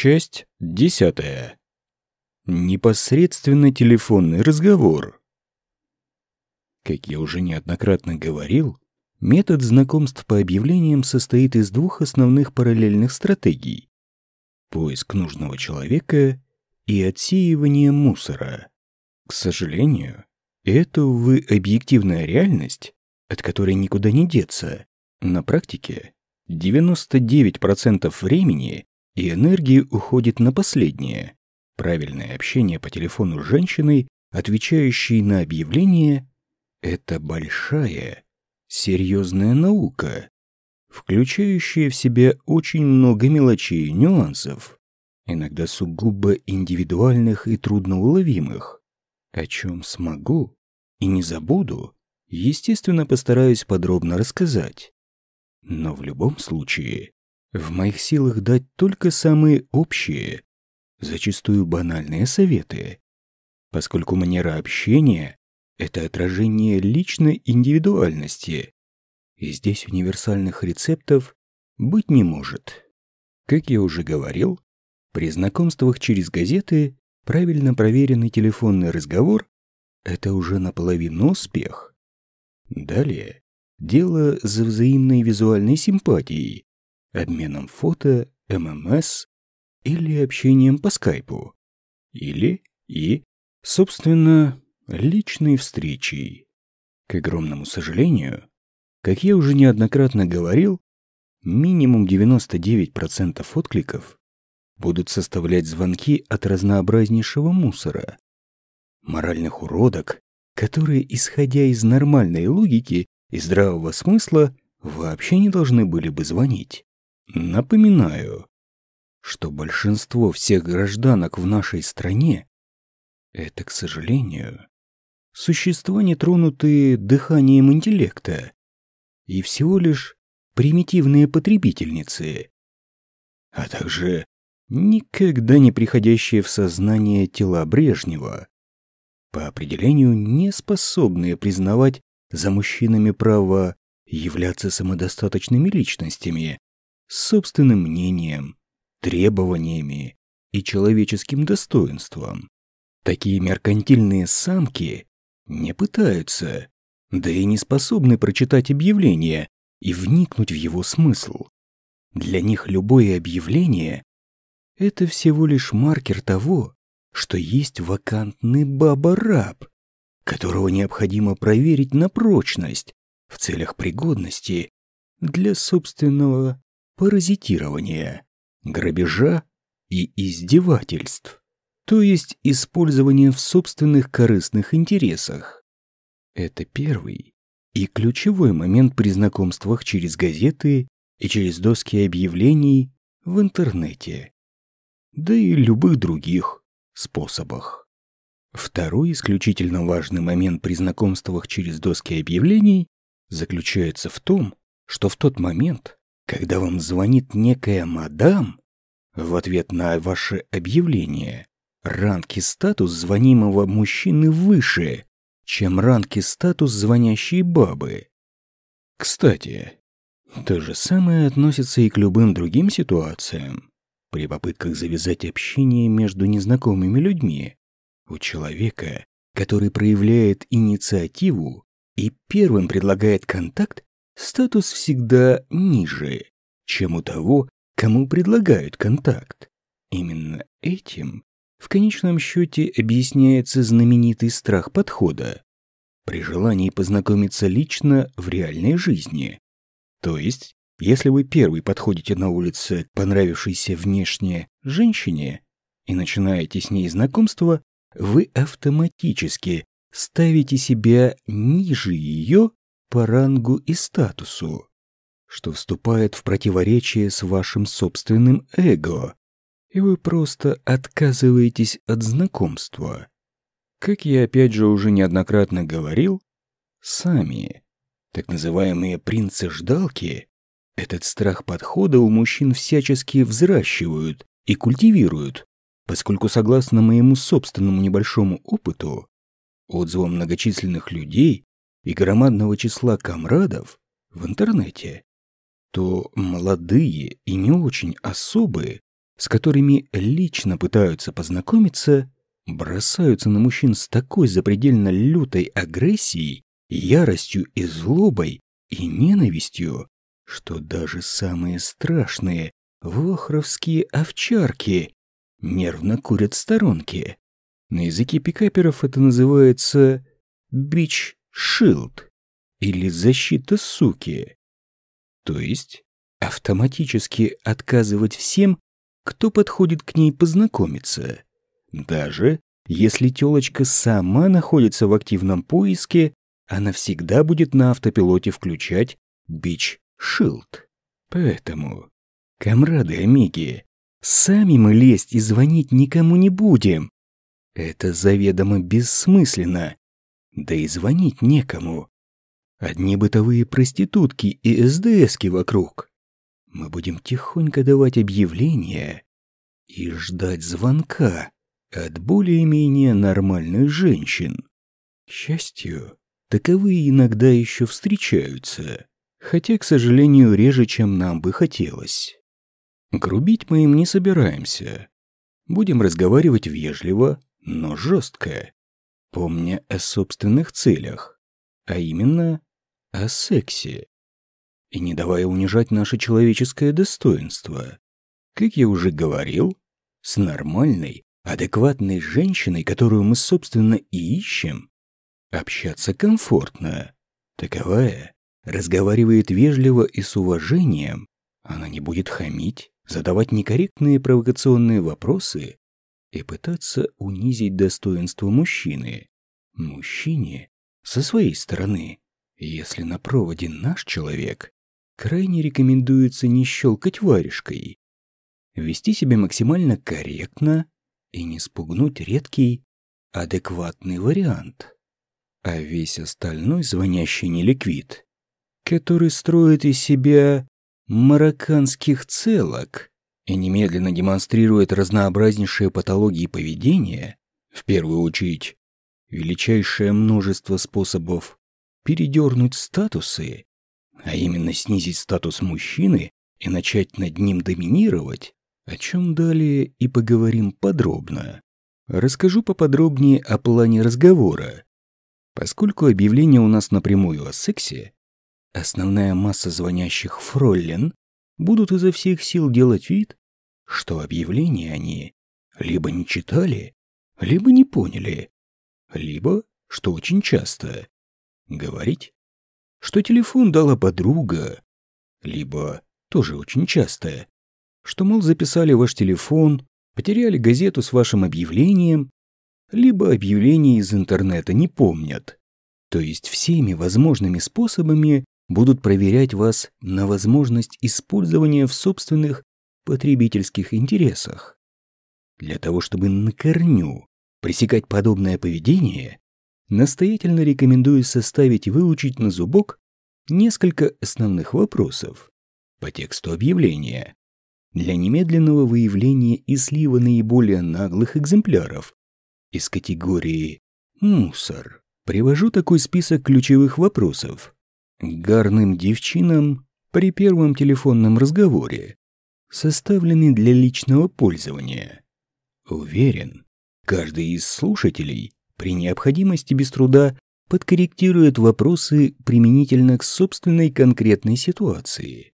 Часть десятая. Непосредственно телефонный разговор. Как я уже неоднократно говорил, метод знакомств по объявлениям состоит из двух основных параллельных стратегий. Поиск нужного человека и отсеивание мусора. К сожалению, это, увы, объективная реальность, от которой никуда не деться. На практике 99% времени и энергии уходит на последнее. Правильное общение по телефону с женщиной, отвечающей на объявление, это большая, серьезная наука, включающая в себя очень много мелочей и нюансов, иногда сугубо индивидуальных и трудноуловимых, о чем смогу и не забуду, естественно, постараюсь подробно рассказать. Но в любом случае, в моих силах дать только самые общие, зачастую банальные советы, поскольку манера общения – это отражение личной индивидуальности, и здесь универсальных рецептов быть не может. Как я уже говорил, при знакомствах через газеты правильно проверенный телефонный разговор – это уже наполовину успех. Далее Дело за взаимной визуальной симпатией, обменом фото, ММС или общением по скайпу. Или и, собственно, личной встречей. К огромному сожалению, как я уже неоднократно говорил, минимум 99% откликов будут составлять звонки от разнообразнейшего мусора. Моральных уродок, которые, исходя из нормальной логики, и здравого смысла вообще не должны были бы звонить. Напоминаю, что большинство всех гражданок в нашей стране – это, к сожалению, существа, не тронутые дыханием интеллекта и всего лишь примитивные потребительницы, а также никогда не приходящие в сознание тела Брежнева, по определению не способные признавать за мужчинами право являться самодостаточными личностями, собственным мнением, требованиями и человеческим достоинством. Такие меркантильные самки не пытаются, да и не способны прочитать объявление и вникнуть в его смысл. Для них любое объявление – это всего лишь маркер того, что есть вакантный баба-раб, которого необходимо проверить на прочность в целях пригодности для собственного паразитирования, грабежа и издевательств, то есть использования в собственных корыстных интересах. Это первый и ключевой момент при знакомствах через газеты и через доски объявлений в интернете, да и любых других способах. Второй исключительно важный момент при знакомствах через доски объявлений заключается в том, что в тот момент, когда вам звонит некая мадам, в ответ на ваше объявление, ранг и статус звонимого мужчины выше, чем ранг и статус звонящей бабы. Кстати, то же самое относится и к любым другим ситуациям. При попытках завязать общение между незнакомыми людьми, у человека, который проявляет инициативу и первым предлагает контакт, статус всегда ниже, чем у того, кому предлагают контакт. Именно этим в конечном счете объясняется знаменитый страх подхода при желании познакомиться лично в реальной жизни. То есть, если вы первый подходите на улице к понравившейся внешне женщине и начинаете с ней знакомство, вы автоматически ставите себя ниже ее по рангу и статусу, что вступает в противоречие с вашим собственным эго, и вы просто отказываетесь от знакомства. Как я опять же уже неоднократно говорил, сами, так называемые принцы-ждалки, этот страх подхода у мужчин всячески взращивают и культивируют, поскольку, согласно моему собственному небольшому опыту, отзывам многочисленных людей и громадного числа комрадов в интернете, то молодые и не очень особые с которыми лично пытаются познакомиться, бросаются на мужчин с такой запредельно лютой агрессией, яростью и злобой и ненавистью, что даже самые страшные вохровские овчарки нервно курят сторонки. На языке пикаперов это называется бич-шилд или защита суки. То есть автоматически отказывать всем, кто подходит к ней познакомиться. Даже если тёлочка сама находится в активном поиске, она всегда будет на автопилоте включать бич-шилд. Поэтому, комрады Амиги, сами мы лезть и звонить никому не будем. Это заведомо бессмысленно. Да и звонить некому. Одни бытовые проститутки и СДСки вокруг. Мы будем тихонько давать объявления и ждать звонка от более-менее нормальных женщин. К счастью, таковые иногда еще встречаются, хотя, к сожалению, реже, чем нам бы хотелось. Грубить мы им не собираемся. Будем разговаривать вежливо, но жестко, помня о собственных целях, а именно о сексе, и не давая унижать наше человеческое достоинство. Как я уже говорил, с нормальной, адекватной женщиной, которую мы, собственно, и ищем, общаться комфортно. Таковая разговаривает вежливо и с уважением, она не будет хамить, задавать некорректные провокационные вопросы и пытаться унизить достоинство мужчины. Мужчине, со своей стороны, если на проводе наш человек, крайне рекомендуется не щелкать варежкой, вести себя максимально корректно и не спугнуть редкий, адекватный вариант. А весь остальной звонящий неликвид, который строит из себя марокканских целок и немедленно демонстрирует разнообразнейшие патологии поведения, в первую очередь величайшее множество способов передернуть статусы, а именно снизить статус мужчины и начать над ним доминировать, о чем далее и поговорим подробно. Расскажу поподробнее о плане разговора. Поскольку объявление у нас напрямую о сексе, основная масса звонящих фроллен будут изо всех сил делать вид, что объявление они либо не читали, либо не поняли, либо, что очень часто, Говорить, что телефон дала подруга, либо, тоже очень часто, что, мол, записали ваш телефон, потеряли газету с вашим объявлением, либо объявление из интернета не помнят. То есть всеми возможными способами будут проверять вас на возможность использования в собственных потребительских интересах. Для того, чтобы на корню пресекать подобное поведение, настоятельно рекомендую составить и выучить на зубок несколько основных вопросов по тексту объявления для немедленного выявления и слива наиболее наглых экземпляров из категории «мусор». Привожу такой список ключевых вопросов гарным девчинам при первом телефонном разговоре, составленный для личного пользования. Уверен, каждый из слушателей при необходимости без труда подкорректирует вопросы применительно к собственной конкретной ситуации.